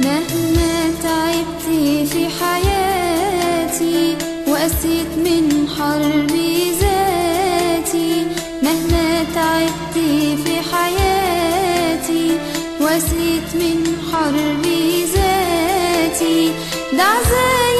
مهما تعبت في حياتي وقسيت من حرب ذاتي مهما تعبت في حياتي وقسيت من حرب ذاتي. ده عزايا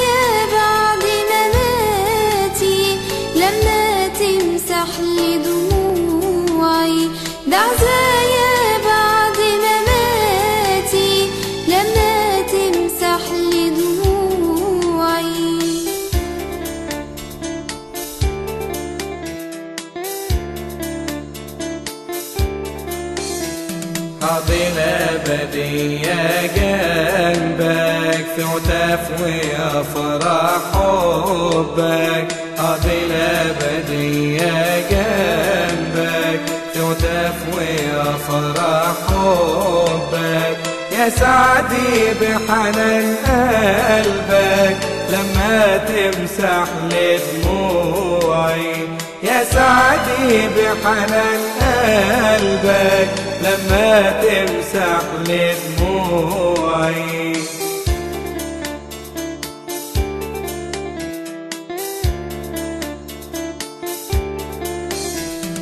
حاضي الأبدية جنبك في وتفوي أفراح حبك. حاضي الأبدية جنبك في وتفوي أفراح حبك. يا سعدي بحنان قلبك لما تمسح لي دموعي يا سعدي بحنان قلبك لما تمسح لي دموعي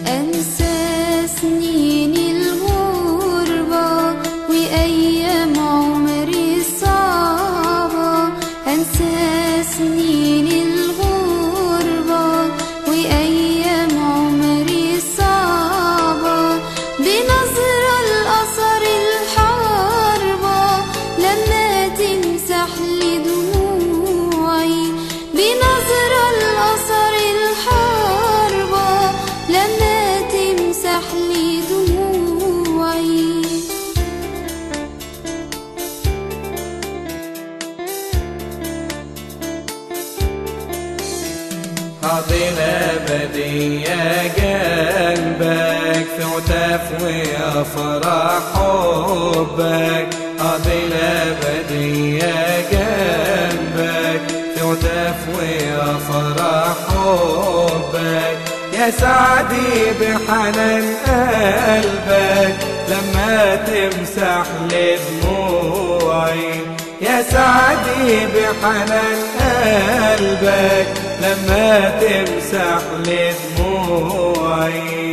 أنسى سنين الغربة وأيام عمري أنسى حاضي الأبدية جنبك في وتفوي أفراح حبك. حاضي الأبدية جنبك في وتفوي أفراح حبك. يا سعدي بحنان قلبك لما تمسح لي دموعي يا سعدي بحنان قلبك لما تمسح لي دموعي